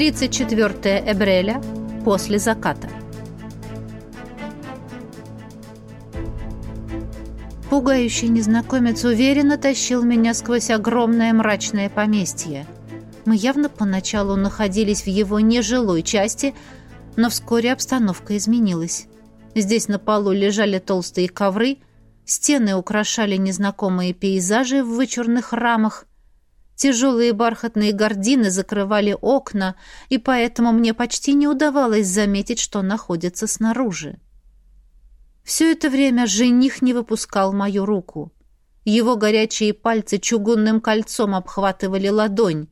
34 Эбреля после заката. Пугающий незнакомец уверенно тащил меня сквозь огромное мрачное поместье. Мы явно поначалу находились в его нежилой части, но вскоре обстановка изменилась. Здесь на полу лежали толстые ковры, стены украшали незнакомые пейзажи в вычурных рамах, Тяжелые бархатные гардины закрывали окна, и поэтому мне почти не удавалось заметить, что находится снаружи. Все это время жених не выпускал мою руку. Его горячие пальцы чугунным кольцом обхватывали ладонь.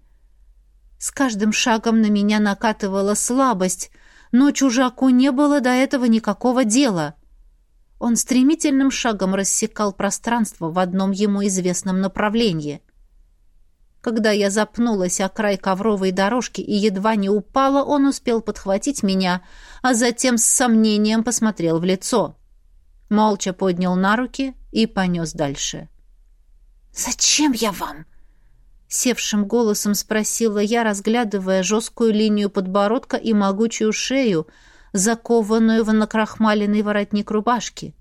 С каждым шагом на меня накатывала слабость, но чужаку не было до этого никакого дела. Он стремительным шагом рассекал пространство в одном ему известном направлении. Когда я запнулась о край ковровой дорожки и едва не упала, он успел подхватить меня, а затем с сомнением посмотрел в лицо молча поднял на руки и понес дальше. «Зачем я вам?» Севшим голосом спросила я, разглядывая жесткую линию подбородка и могучую шею, закованную в накрахмаленный воротник рубашки.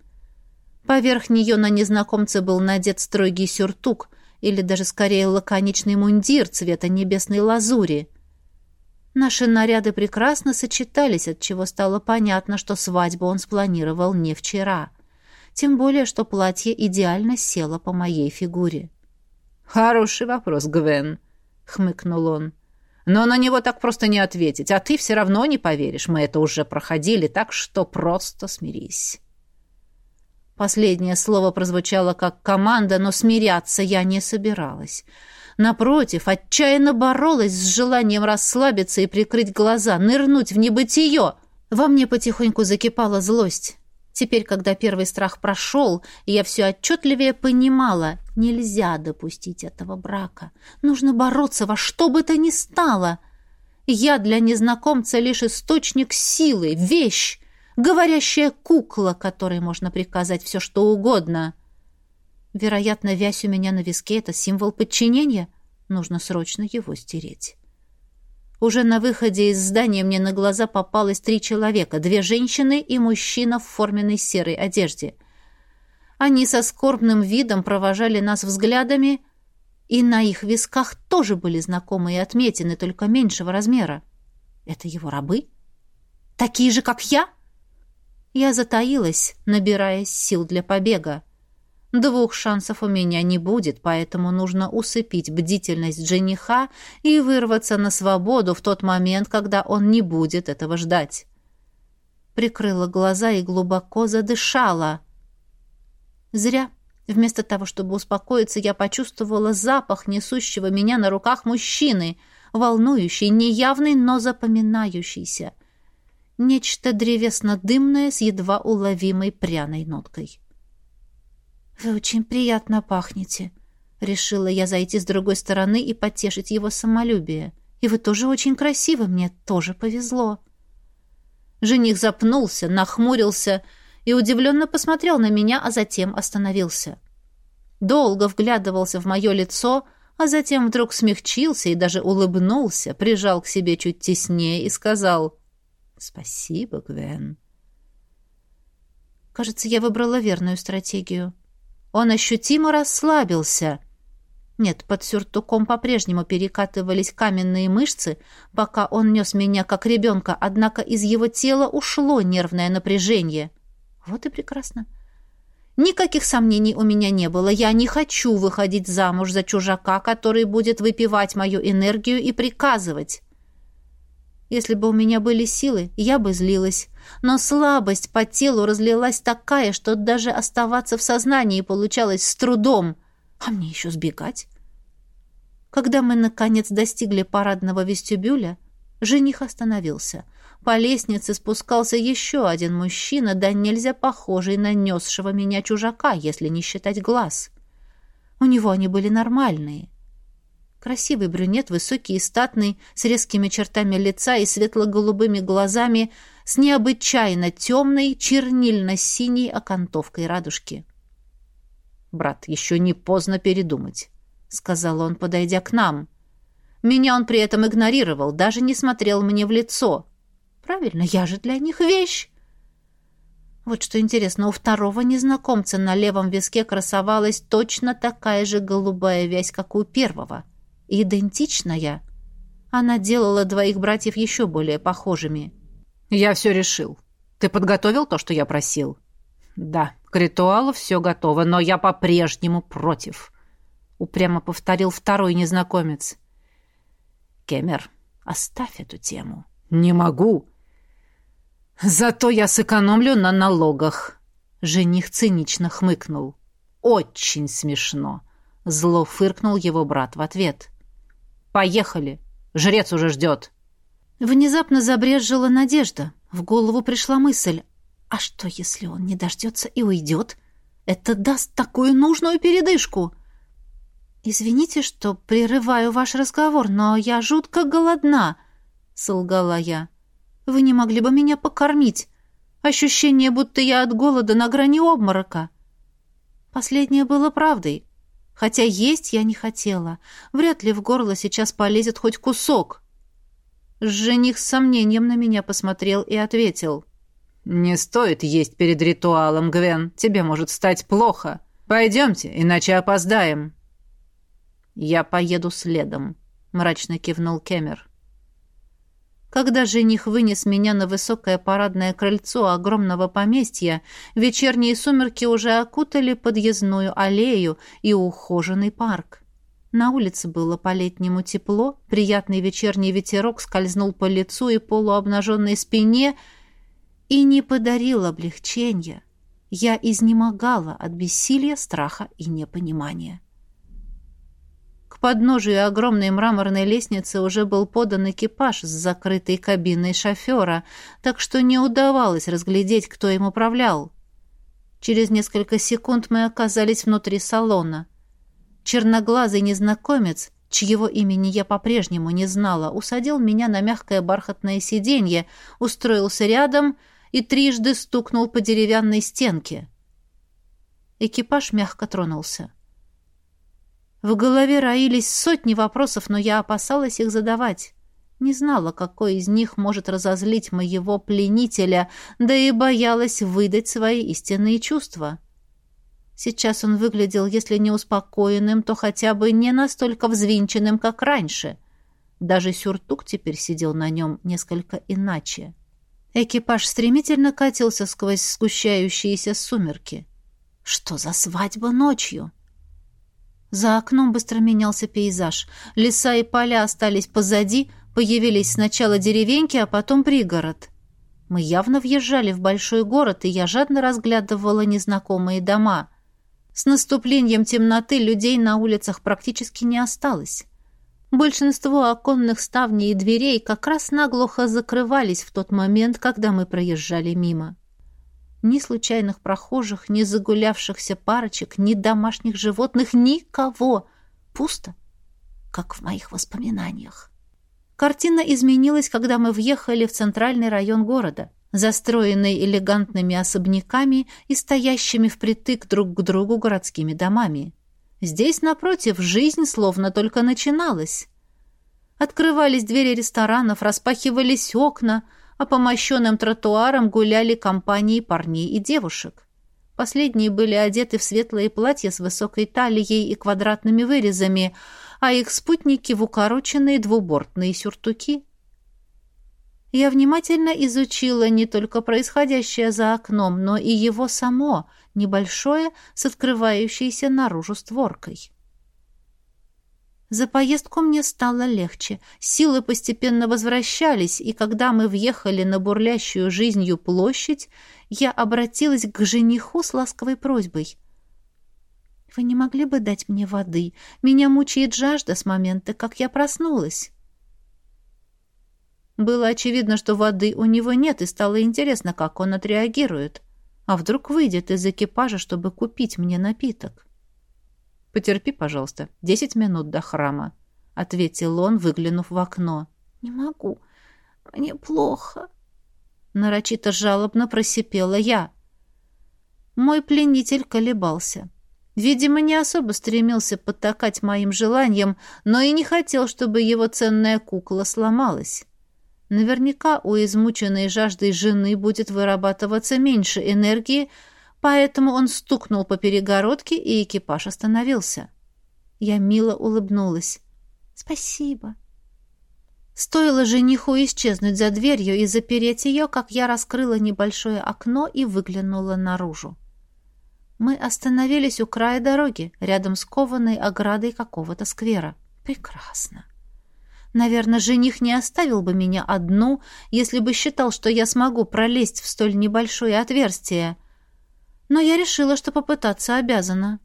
Поверх нее на незнакомце был надет строгий сюртук или даже скорее лаконичный мундир цвета небесной лазури. Наши наряды прекрасно сочетались, от чего стало понятно, что свадьбу он спланировал не вчера тем более, что платье идеально село по моей фигуре. «Хороший вопрос, Гвен», — хмыкнул он. «Но на него так просто не ответить, а ты все равно не поверишь, мы это уже проходили, так что просто смирись». Последнее слово прозвучало как команда, но смиряться я не собиралась. Напротив, отчаянно боролась с желанием расслабиться и прикрыть глаза, нырнуть в небытие. Во мне потихоньку закипала злость. Теперь, когда первый страх прошел, я все отчетливее понимала, нельзя допустить этого брака. Нужно бороться во что бы то ни стало. Я для незнакомца лишь источник силы, вещь, говорящая кукла, которой можно приказать все, что угодно. Вероятно, вязь у меня на виске — это символ подчинения. Нужно срочно его стереть. Уже на выходе из здания мне на глаза попалось три человека, две женщины и мужчина в форменной серой одежде. Они со скорбным видом провожали нас взглядами, и на их висках тоже были знакомые отметины, только меньшего размера. Это его рабы? Такие же, как я? Я затаилась, набираясь сил для побега. Двух шансов у меня не будет, поэтому нужно усыпить бдительность жениха и вырваться на свободу в тот момент, когда он не будет этого ждать. Прикрыла глаза и глубоко задышала. Зря. Вместо того, чтобы успокоиться, я почувствовала запах несущего меня на руках мужчины, волнующий, неявный, но запоминающийся. Нечто древесно-дымное с едва уловимой пряной ноткой. «Вы очень приятно пахнете», — решила я зайти с другой стороны и потешить его самолюбие. «И вы тоже очень красивы, мне тоже повезло». Жених запнулся, нахмурился и удивленно посмотрел на меня, а затем остановился. Долго вглядывался в мое лицо, а затем вдруг смягчился и даже улыбнулся, прижал к себе чуть теснее и сказал «Спасибо, Гвен». Кажется, я выбрала верную стратегию. Он ощутимо расслабился. Нет, под сюртуком по-прежнему перекатывались каменные мышцы, пока он нес меня как ребенка, однако из его тела ушло нервное напряжение. Вот и прекрасно. Никаких сомнений у меня не было. Я не хочу выходить замуж за чужака, который будет выпивать мою энергию и приказывать. Если бы у меня были силы, я бы злилась. Но слабость по телу разлилась такая, что даже оставаться в сознании получалось с трудом. А мне еще сбегать. Когда мы, наконец, достигли парадного вестибюля, жених остановился. По лестнице спускался еще один мужчина, да нельзя похожий на несшего меня чужака, если не считать глаз. У него они были нормальные — Красивый брюнет, высокий и статный, с резкими чертами лица и светло-голубыми глазами, с необычайно темной, чернильно-синей окантовкой радужки. «Брат, еще не поздно передумать», — сказал он, подойдя к нам. Меня он при этом игнорировал, даже не смотрел мне в лицо. Правильно, я же для них вещь. Вот что интересно, у второго незнакомца на левом виске красовалась точно такая же голубая вязь, как у первого. Идентичная. Она делала двоих братьев еще более похожими. «Я все решил. Ты подготовил то, что я просил?» «Да, к ритуалу все готово, но я по-прежнему против», — упрямо повторил второй незнакомец. «Кемер, оставь эту тему». «Не могу. «Зато я сэкономлю на налогах», — жених цинично хмыкнул. «Очень смешно», — зло фыркнул его брат в ответ. «Поехали, жрец уже ждет». Внезапно забрежжила надежда. В голову пришла мысль. А что, если он не дождется и уйдет? Это даст такую нужную передышку. «Извините, что прерываю ваш разговор, но я жутко голодна», — солгала я. Вы не могли бы меня покормить? Ощущение, будто я от голода на грани обморока. Последнее было правдой. Хотя есть я не хотела. Вряд ли в горло сейчас полезет хоть кусок. Жених с сомнением на меня посмотрел и ответил. «Не стоит есть перед ритуалом, Гвен. Тебе может стать плохо. Пойдемте, иначе опоздаем». «Я поеду следом», — мрачно кивнул Кемер. Когда жених вынес меня на высокое парадное крыльцо огромного поместья, вечерние сумерки уже окутали подъездную аллею и ухоженный парк. На улице было по-летнему тепло, приятный вечерний ветерок скользнул по лицу и полуобнаженной спине и не подарил облегчения. Я изнемогала от бессилия, страха и непонимания. К подножию огромной мраморной лестницы уже был подан экипаж с закрытой кабиной шофера, так что не удавалось разглядеть, кто им управлял. Через несколько секунд мы оказались внутри салона. Черноглазый незнакомец, чьего имени я по-прежнему не знала, усадил меня на мягкое бархатное сиденье, устроился рядом и трижды стукнул по деревянной стенке. Экипаж мягко тронулся. В голове роились сотни вопросов, но я опасалась их задавать. Не знала, какой из них может разозлить моего пленителя, да и боялась выдать свои истинные чувства. Сейчас он выглядел, если не успокоенным, то хотя бы не настолько взвинченным, как раньше. Даже сюртук теперь сидел на нем несколько иначе. Экипаж стремительно катился сквозь сгущающиеся сумерки. Что за свадьба ночью? За окном быстро менялся пейзаж. Леса и поля остались позади, появились сначала деревеньки, а потом пригород. Мы явно въезжали в большой город, и я жадно разглядывала незнакомые дома. С наступлением темноты людей на улицах практически не осталось. Большинство оконных ставней и дверей как раз наглухо закрывались в тот момент, когда мы проезжали мимо. Ни случайных прохожих, ни загулявшихся парочек, ни домашних животных, никого. Пусто, как в моих воспоминаниях. Картина изменилась, когда мы въехали в центральный район города, застроенный элегантными особняками и стоящими впритык друг к другу городскими домами. Здесь, напротив, жизнь словно только начиналась. Открывались двери ресторанов, распахивались окна — а по мощенным тротуарам гуляли компании парней и девушек. Последние были одеты в светлые платья с высокой талией и квадратными вырезами, а их спутники в укороченные двубортные сюртуки. Я внимательно изучила не только происходящее за окном, но и его само, небольшое, с открывающейся наружу створкой. За поездку мне стало легче. Силы постепенно возвращались, и когда мы въехали на бурлящую жизнью площадь, я обратилась к жениху с ласковой просьбой. «Вы не могли бы дать мне воды? Меня мучает жажда с момента, как я проснулась». Было очевидно, что воды у него нет, и стало интересно, как он отреагирует. А вдруг выйдет из экипажа, чтобы купить мне напиток? «Потерпи, пожалуйста, десять минут до храма», — ответил он, выглянув в окно. «Не могу. Мне плохо». Нарочито жалобно просипела я. Мой пленитель колебался. Видимо, не особо стремился потакать моим желаниям, но и не хотел, чтобы его ценная кукла сломалась. Наверняка у измученной жаждой жены будет вырабатываться меньше энергии, поэтому он стукнул по перегородке, и экипаж остановился. Я мило улыбнулась. «Спасибо». Стоило жениху исчезнуть за дверью и запереть ее, как я раскрыла небольшое окно и выглянула наружу. Мы остановились у края дороги, рядом с кованой оградой какого-то сквера. Прекрасно. Наверное, жених не оставил бы меня одну, если бы считал, что я смогу пролезть в столь небольшое отверстие. Но я решила, что попытаться обязана.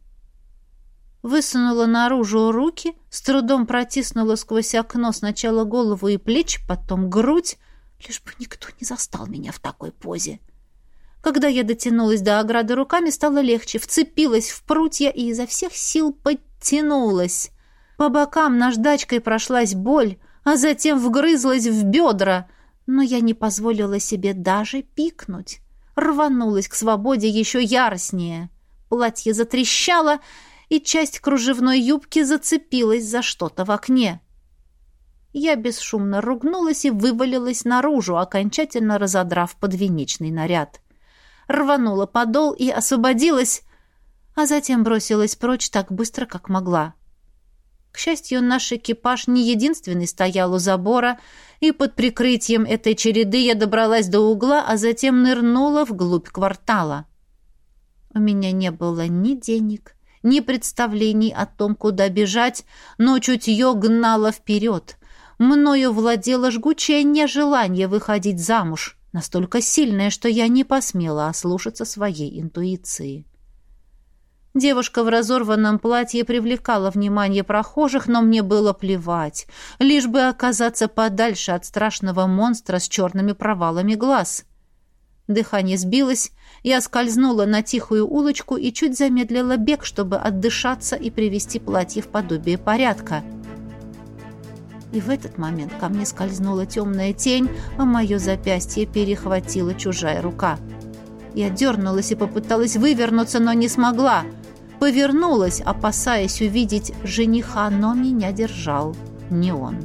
Высунула наружу руки, с трудом протиснула сквозь окно сначала голову и плечи, потом грудь, лишь бы никто не застал меня в такой позе. — когда я дотянулась до ограды руками, стало легче, вцепилась в прутья и изо всех сил подтянулась. По бокам наждачкой прошлась боль, а затем вгрызлась в бедра, но я не позволила себе даже пикнуть. Рванулась к свободе еще яростнее. Платье затрещало, и часть кружевной юбки зацепилась за что-то в окне. Я бесшумно ругнулась и вывалилась наружу, окончательно разодрав подвенечный наряд рванула подол и освободилась, а затем бросилась прочь так быстро, как могла. К счастью, наш экипаж не единственный стоял у забора, и под прикрытием этой череды я добралась до угла, а затем нырнула вглубь квартала. У меня не было ни денег, ни представлений о том, куда бежать, но чутье гнало вперед. Мною владело жгучее нежелание выходить замуж настолько сильная, что я не посмела ослушаться своей интуиции. Девушка в разорванном платье привлекала внимание прохожих, но мне было плевать, лишь бы оказаться подальше от страшного монстра с черными провалами глаз. Дыхание сбилось, я скользнула на тихую улочку и чуть замедлила бег, чтобы отдышаться и привести платье в подобие порядка — и в этот момент ко мне скользнула темная тень, а мое запястье перехватила чужая рука. Я дернулась и попыталась вывернуться, но не смогла. Повернулась, опасаясь увидеть жениха, но меня держал не он.